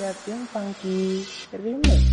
versión funky remix.